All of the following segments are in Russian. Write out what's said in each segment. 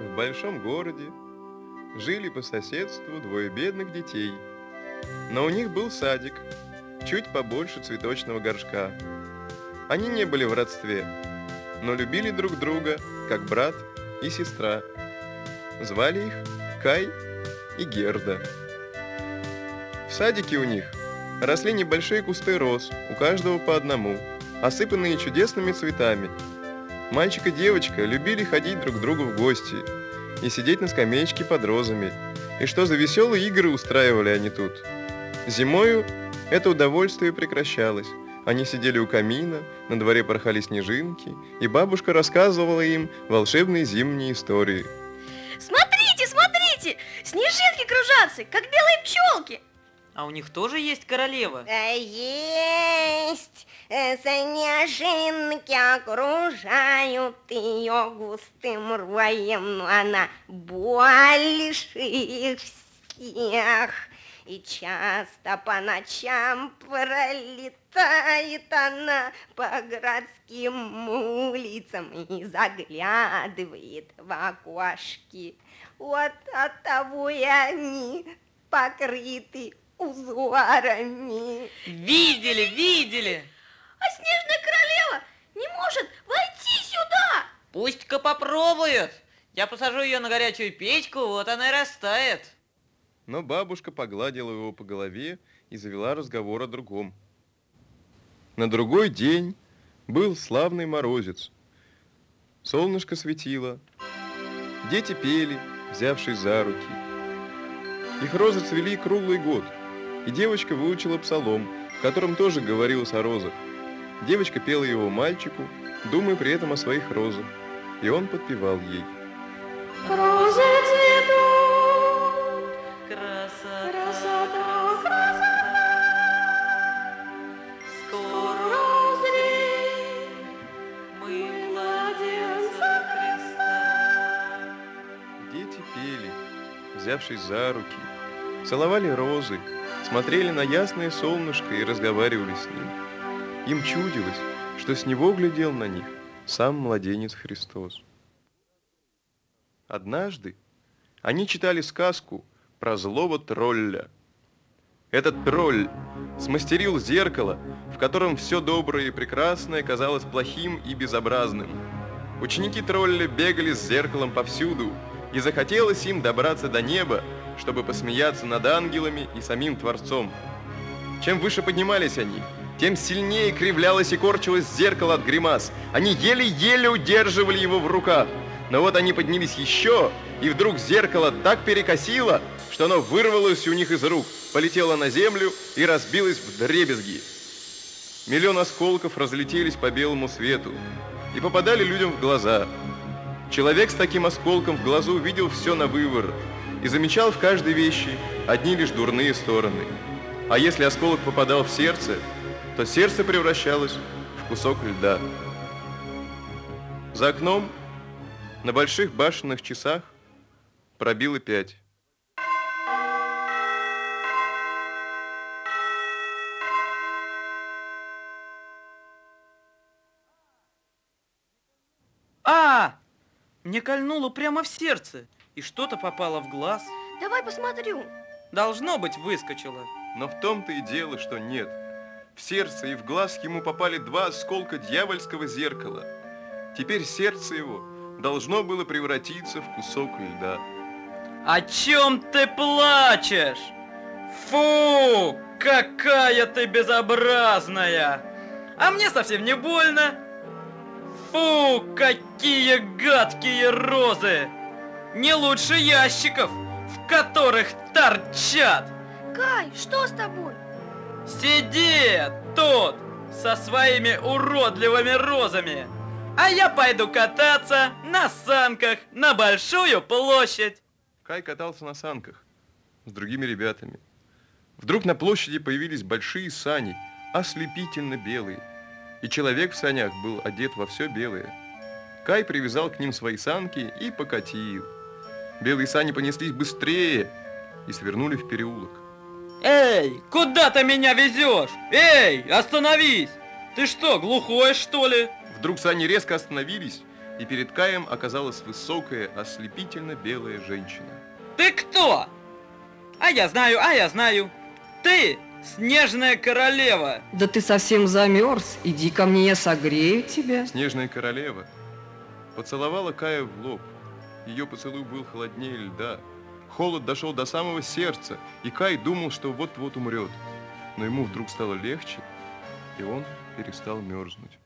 В большом городе жили по соседству двое бедных детей. Но у них был садик, чуть побольше цветочного горшка. Они не были в родстве, но любили друг друга, как брат и сестра. Звали их Кай и Герда. В садике у них росли небольшие кусты роз, у каждого по одному, осыпанные чудесными цветами. Мальчик и девочка любили ходить друг к другу в гости и сидеть на скамеечке под розами. И что за веселые игры устраивали они тут. Зимою это удовольствие прекращалось. Они сидели у камина, на дворе порхали снежинки, и бабушка рассказывала им волшебные зимние истории. Смотрите, смотрите! Снежинки кружатся, как белые пчелки. А у них тоже есть королева? Да есть! Э, Снежинки окружают ее густым роем, но она больше их всех. И часто по ночам пролетает она по городским улицам и заглядывает в окошки. Вот от того и они покрыты узорами. Видели, видели! А снежная королева не может войти сюда. Пусть-ка попробует. Я посажу ее на горячую печку, вот она и растает. Но бабушка погладила его по голове и завела разговор о другом. На другой день был славный морозец. Солнышко светило, дети пели, взявшись за руки. Их розы цвели круглый год, и девочка выучила псалом, в котором тоже говорилось о розах. Девочка пела его мальчику, думая при этом о своих розах, и он подпевал ей. Розы цветут, Красота, красота, красота. скоро узреть мы младенца Христа. Дети пели, взявшись за руки, целовали розы, смотрели на ясное солнышко и разговаривали с ним. Им чудилось, что с него глядел на них сам младенец Христос. Однажды они читали сказку про злого тролля. Этот тролль смастерил зеркало, в котором все доброе и прекрасное казалось плохим и безобразным. Ученики тролля бегали с зеркалом повсюду, и захотелось им добраться до неба, чтобы посмеяться над ангелами и самим Творцом. Чем выше поднимались они, тем сильнее кривлялось и корчилось зеркало от гримас. Они еле-еле удерживали его в руках. Но вот они поднялись еще, и вдруг зеркало так перекосило, что оно вырвалось у них из рук, полетело на землю и разбилось в дребезги. Миллион осколков разлетелись по белому свету и попадали людям в глаза. Человек с таким осколком в глазу видел все на выворот и замечал в каждой вещи одни лишь дурные стороны. А если осколок попадал в сердце, то сердце превращалось в кусок льда. За окном на больших башенных часах пробило пять. А! Мне кольнуло прямо в сердце, и что-то попало в глаз. Давай посмотрю. Должно быть, выскочило. Но в том-то и дело, что нет. В сердце и в глаз ему попали два осколка дьявольского зеркала. Теперь сердце его должно было превратиться в кусок льда. О чем ты плачешь? Фу, какая ты безобразная! А мне совсем не больно. Фу, какие гадкие розы! Не лучше ящиков, в которых торчат. Кай, что с тобой? Сидит тут со своими уродливыми розами. А я пойду кататься на санках на большую площадь. Кай катался на санках с другими ребятами. Вдруг на площади появились большие сани, ослепительно белые. И человек в санях был одет во все белое. Кай привязал к ним свои санки и покатил. Белые сани понеслись быстрее и свернули в переулок. Эй, куда ты меня везешь? Эй, остановись! Ты что, глухой что ли? Вдруг сани резко остановились, и перед Каем оказалась высокая, ослепительно белая женщина. Ты кто? А я знаю, а я знаю. Ты снежная королева. Да ты совсем замерз. Иди ко мне, я согрею тебя. Снежная королева поцеловала Кая в лоб. Ее поцелуй был холоднее льда. Холод дошел до самого сердца, и Кай думал, что вот-вот умрет. Но ему вдруг стало легче, и он перестал мерзнуть.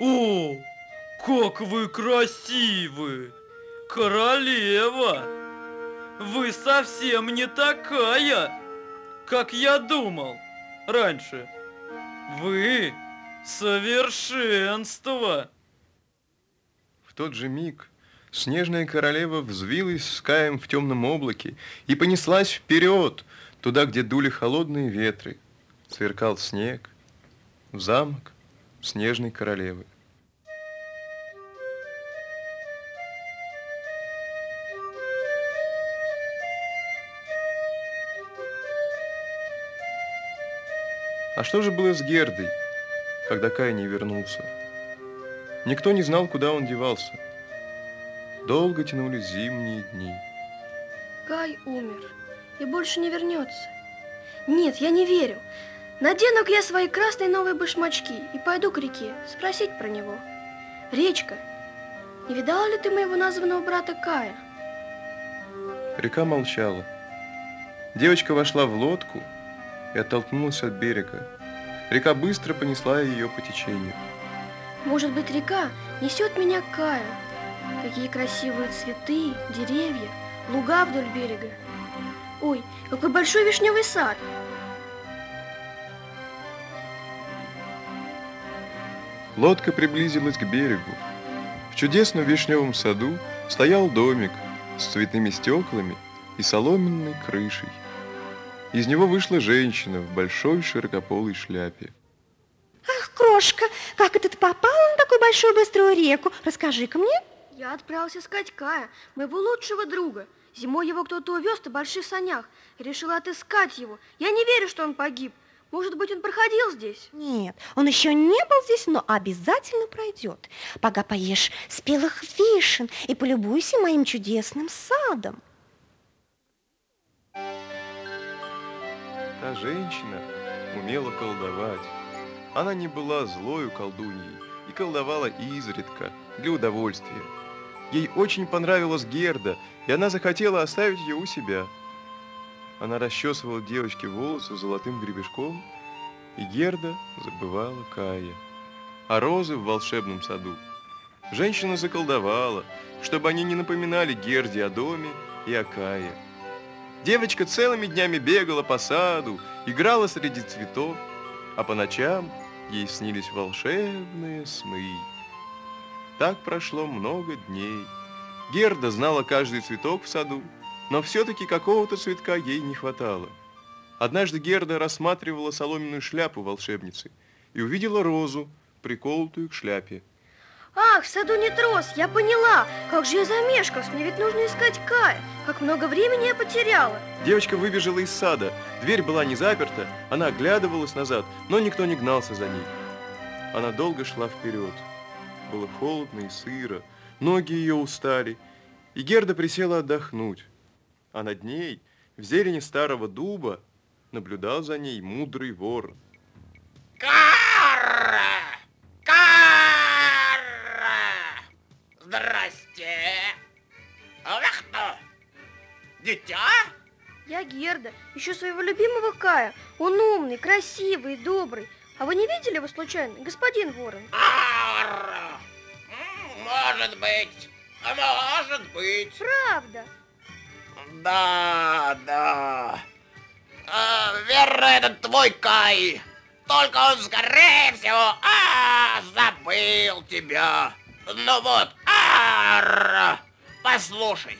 О, как вы красивы! Королева! Вы совсем не такая, как я думал раньше. Вы совершенство! В тот же миг снежная королева взвилась с Каем в темном облаке и понеслась вперед, туда, где дули холодные ветры. Сверкал снег, в замок снежной королевы. А что же было с Гердой, когда Кай не вернулся? Никто не знал, куда он девался. Долго тянулись зимние дни. Кай умер и больше не вернется. Нет, я не верю. Надену-ка я свои красные новые башмачки и пойду к реке спросить про него. Речка, не видала ли ты моего названного брата Кая? Река молчала. Девочка вошла в лодку и оттолкнулась от берега. Река быстро понесла ее по течению. Может быть, река несет меня к Каю. Какие красивые цветы, деревья, луга вдоль берега. Ой, какой большой вишневый сад. Лодка приблизилась к берегу. В чудесном вишневом саду стоял домик с цветными стеклами и соломенной крышей. Из него вышла женщина в большой широкополой шляпе. Ах, крошка, как это ты попала на такую большую быструю реку? Расскажи-ка мне. Я отправился искать Кая, моего лучшего друга. Зимой его кто-то увез на больших санях. Решила отыскать его. Я не верю, что он погиб. Может быть, он проходил здесь? Нет, он еще не был здесь, но обязательно пройдет. Пока поешь спелых вишен и полюбуйся моим чудесным садом. Та женщина умела колдовать. Она не была злою колдуньей и колдовала изредка, для удовольствия. Ей очень понравилась Герда, и она захотела оставить ее у себя. Она расчесывала девочке волосы золотым гребешком, и Герда забывала Кая. А розы в волшебном саду женщина заколдовала, чтобы они не напоминали Герде о доме и о Кае. Девочка целыми днями бегала по саду, играла среди цветов, а по ночам ей снились волшебные сны. Так прошло много дней. Герда знала каждый цветок в саду, но все-таки какого-то цветка ей не хватало. Однажды Герда рассматривала соломенную шляпу волшебницы и увидела розу, приколотую к шляпе. Ах, в саду нет роз, я поняла. Как же я замешкалась, мне ведь нужно искать Кая. Как много времени я потеряла. Девочка выбежала из сада. Дверь была не заперта, она оглядывалась назад, но никто не гнался за ней. Она долго шла вперед. Было холодно и сыро, ноги ее устали, и Герда присела отдохнуть. А над ней, в зелени старого дуба, наблюдал за ней мудрый ворон. Кара! Дитя? Я Герда, ищу своего любимого Кая. Он умный, красивый, добрый. А вы не видели его случайно, господин Ворон? Может быть, а может быть. Правда. Да, да. А, верно, это твой Кай. Только он, скорее всего, а, забыл тебя. Ну вот, ара, послушай,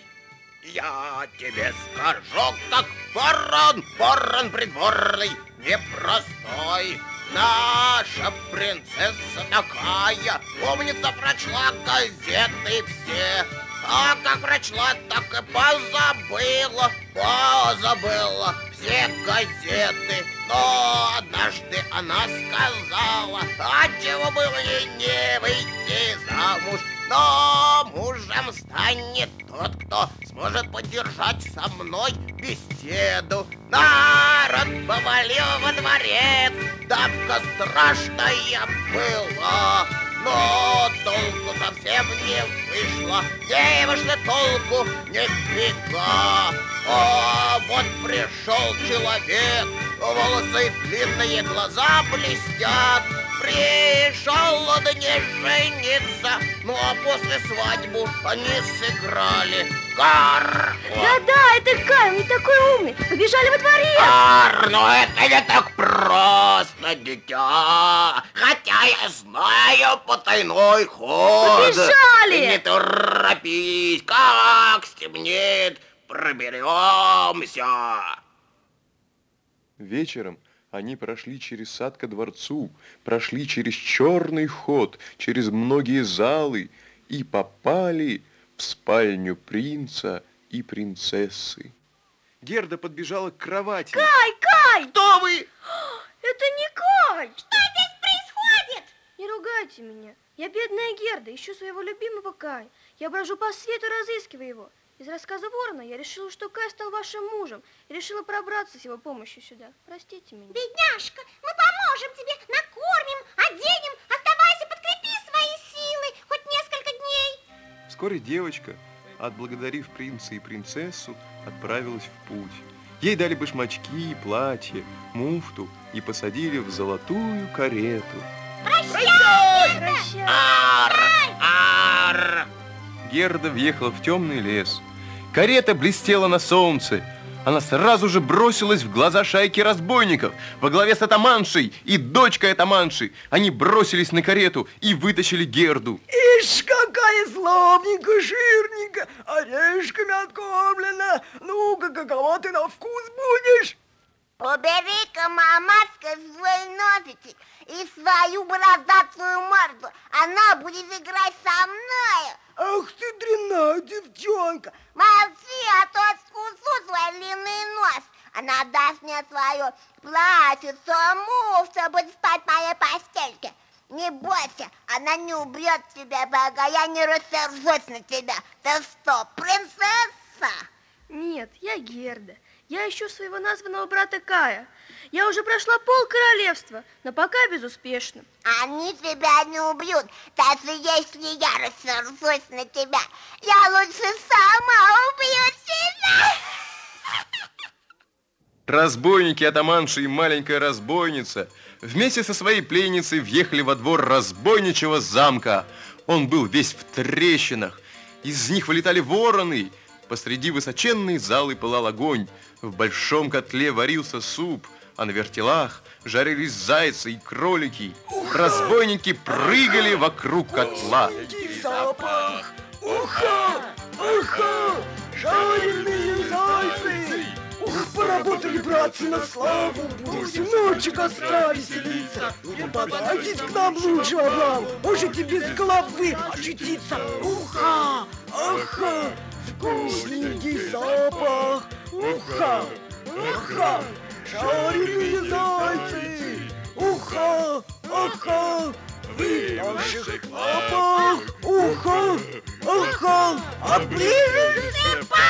я тебе скажу, как ворон, ворон придворный, непростой. Наша принцесса такая, умница прочла газеты все, А как прочла, так и позабыла, позабыла все газеты. Но однажды она сказала, а чего было ей не выйти замуж. Но мужем станет тот, кто сможет поддержать со мной беседу. Народ повалил во дворец, давка страшная была. Но толку совсем не вышло, не вышло толку нифига. А вот пришел человек, волосы длинные, глаза блестят. Пришел он не жениться, ну а после свадьбу они сыграли. Гар! Да-да, это Кай, он не такой умный. Побежали во дворец. Гар, но это не так просто, дитя. Хотя я знаю потайной ход. Побежали! Не торопись, как стемнеет, проберемся. Вечером они прошли через сад ко дворцу, прошли через черный ход, через многие залы и попали в спальню принца и принцессы. Герда подбежала к кровати. Кай, Кай! Кто вы? Это не Кай! Что здесь происходит? Не ругайте меня. Я бедная Герда, ищу своего любимого Кая. Я брожу по свету, разыскиваю его. Из рассказа Ворона я решила, что Кай стал вашим мужем и решила пробраться с его помощью сюда. Простите меня. Бедняжка, мы поможем тебе, накормим, оденем. Оставайся, подкрепи свои силы хоть несколько дней. Вскоре девочка, отблагодарив принца и принцессу, отправилась в путь. Ей дали башмачки, платье, муфту и посадили в золотую карету. Прощай! Ар! Ар! Герда въехала в темный лес. Карета блестела на солнце. Она сразу же бросилась в глаза шайки разбойников во главе с атаманшей и дочкой атаманши. Они бросились на карету и вытащили Герду. Ишь, какая славненькая, жирненькая, орешками откормлена. Ну-ка, какова ты на вкус будешь? Убери-ка, мамаска, свой носичек и свою бородатую морду. Она будет играть со мной. Ах ты дрянная девчонка. Молчи, а то откусу свой длинный нос. Она даст мне свое платье, муфта, будет спать в моей постельке. Не бойся, она не убьет тебя, пока я не рассержусь на тебя. Ты что, принцесса? Нет, я Герда. Я ищу своего названного брата Кая. Я уже прошла пол королевства, но пока безуспешно. Они тебя не убьют, даже если я рассержусь на тебя. Я лучше сама убью тебя. Разбойники, атаманши и маленькая разбойница вместе со своей пленницей въехали во двор разбойничьего замка. Он был весь в трещинах. Из них вылетали вороны. Посреди высоченной залы пылал огонь. В большом котле варился суп, а на вертелах жарились зайцы и кролики. Разбойники прыгали вокруг котла. Сладкий запах. Уха, уха, жареные зайцы. Ух, поработали, братцы, на славу. Будем ночи костра веселиться. Не подайтесь к нам лучше, Авраам. Можете без головы очутиться. Уха, аха, вкусненький запах. Уха, уха, жареные зайцы. Уха, аха, вы в наших лапах. Уха, аха, оближешься пальцы.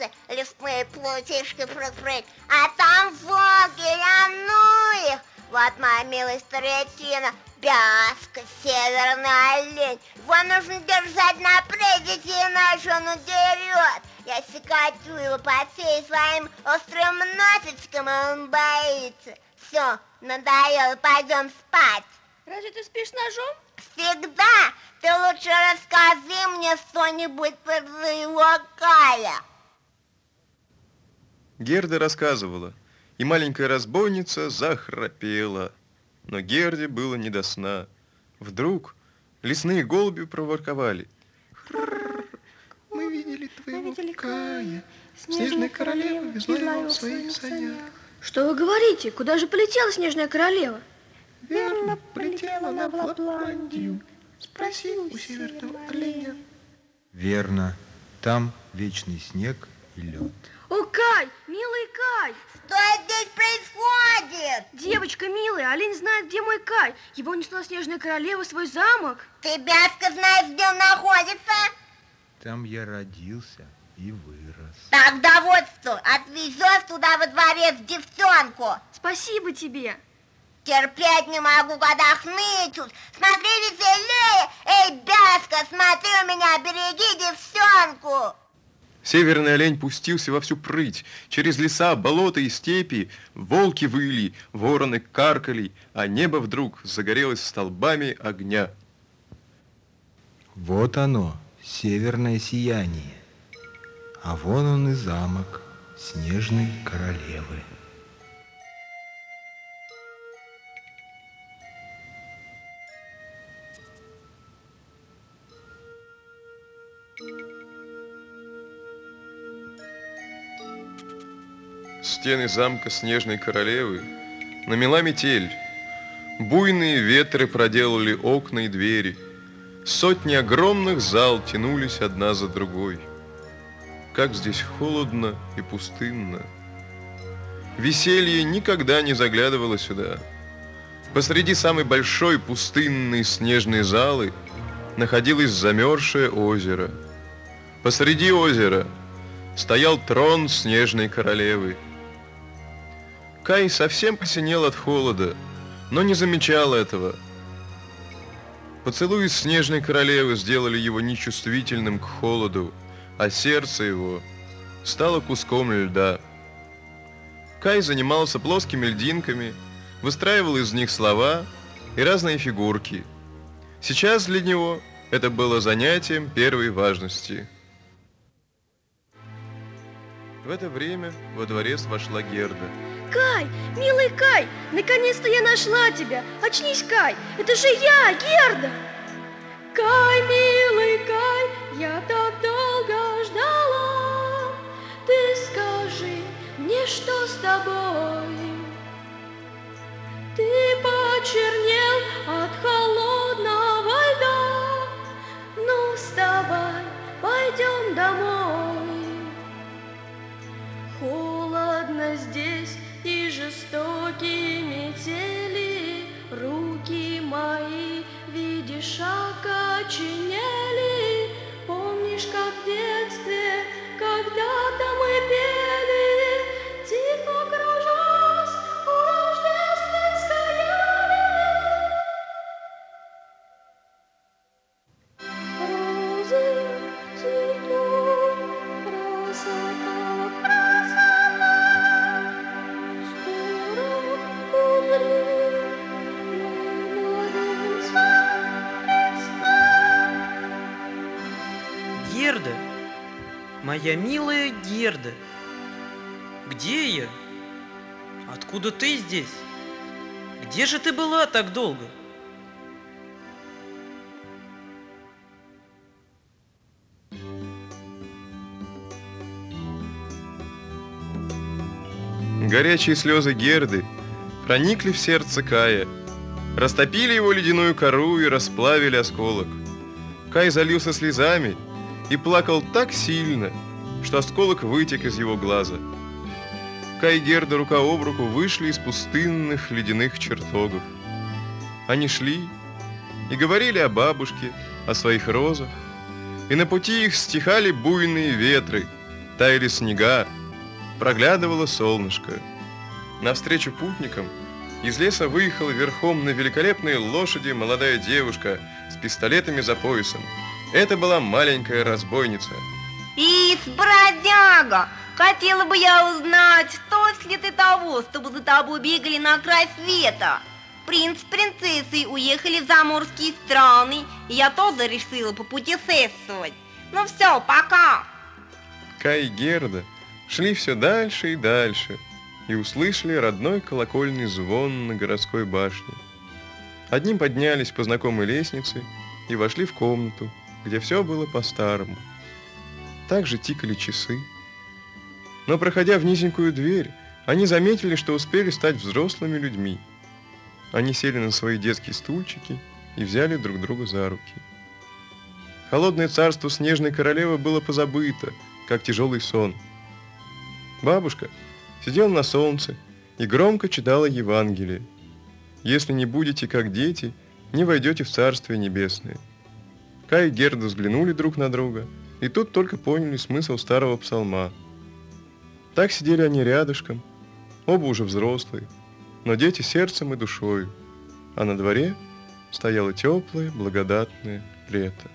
Зайцы, лесные плутишки прыг-прыг. А там волки, я ну их. Вот моя милая старетина, бяска, северный олень. Его нужно держать на предите, иначе он удерет. Я секачу его по всей своим острым носочкам, и он боится. Все, надоело, пойдем спать. Разве ты спишь ножом? Всегда ты лучше расскажи мне что-нибудь про своего Кая. Герда рассказывала, и маленькая разбойница захрапела. Но Герде было не до сна. Вдруг лесные голуби проворковали. Мы видели твоего видели Кая. Снежная королева везла его в своих санях. Что вы говорите? Куда же полетела снежная королева? Верно, полетела она в Лапландию. Спроси у северного оленя. Верно. Там вечный снег и лед. О, Кай, милый Кай! Что здесь происходит? Девочка милая, олень знает, где мой Кай. Его несла снежная королева в свой замок. Ты, Бяска, знаешь, где он находится? Там я родился и вырос. Тогда вот что, отвезешь туда во дворец девчонку. Спасибо тебе. Терпеть не могу, когда хнычут. Смотри веселее. Эй, Бяска, смотри у меня, береги девчонку. Северный олень пустился во всю прыть. Через леса, болота и степи волки выли, вороны каркали, а небо вдруг загорелось столбами огня. Вот оно, северное сияние. А вон он и замок снежной королевы. Стены замка Снежной Королевы намела метель. Буйные ветры проделали окна и двери. Сотни огромных зал тянулись одна за другой. Как здесь холодно и пустынно. Веселье никогда не заглядывало сюда. Посреди самой большой пустынной снежной залы находилось замерзшее озеро. Посреди озера стоял трон снежной королевы. Кай совсем посинел от холода, но не замечал этого. Поцелуи снежной королевы сделали его нечувствительным к холоду, а сердце его стало куском льда. Кай занимался плоскими льдинками, выстраивал из них слова и разные фигурки. Сейчас для него это было занятием первой важности. В это время во дворец вошла Герда. Кай, милый Кай, наконец-то я нашла тебя. Очнись, Кай, это же я, Герда. Кай, милый Кай, я так долго ждала. Ты скажи мне, что с тобой? Ты почернел от холодного жестокие метели, Руки мои, видишь, окоченели. Помнишь, как в моя милая Герда, где я? Откуда ты здесь? Где же ты была так долго? Горячие слезы Герды проникли в сердце Кая, растопили его ледяную кору и расплавили осколок. Кай залился слезами и плакал так сильно, что осколок вытек из его глаза. Кай и Герда рука об руку вышли из пустынных ледяных чертогов. Они шли и говорили о бабушке, о своих розах, и на пути их стихали буйные ветры, таяли снега, проглядывало солнышко. Навстречу путникам из леса выехала верхом на великолепной лошади молодая девушка с пистолетами за поясом. Это была маленькая разбойница. Ис, бродяга, хотела бы я узнать, стоит ли ты того, чтобы за тобой бегали на край света. Принц с принцессой уехали в заморские страны, и я тоже решила попутешествовать. Ну все, пока. Кай и Герда шли все дальше и дальше и услышали родной колокольный звон на городской башне. Одним поднялись по знакомой лестнице и вошли в комнату, где все было по-старому. Так же тикали часы. Но проходя в низенькую дверь, они заметили, что успели стать взрослыми людьми. Они сели на свои детские стульчики и взяли друг друга за руки. Холодное царство снежной королевы было позабыто, как тяжелый сон. Бабушка сидела на солнце и громко читала Евангелие. Если не будете как дети, не войдете в Царствие Небесное. Кай и Герда взглянули друг на друга, и тут только поняли смысл старого псалма. Так сидели они рядышком, оба уже взрослые, но дети сердцем и душою, а на дворе стояло теплое, благодатное лето.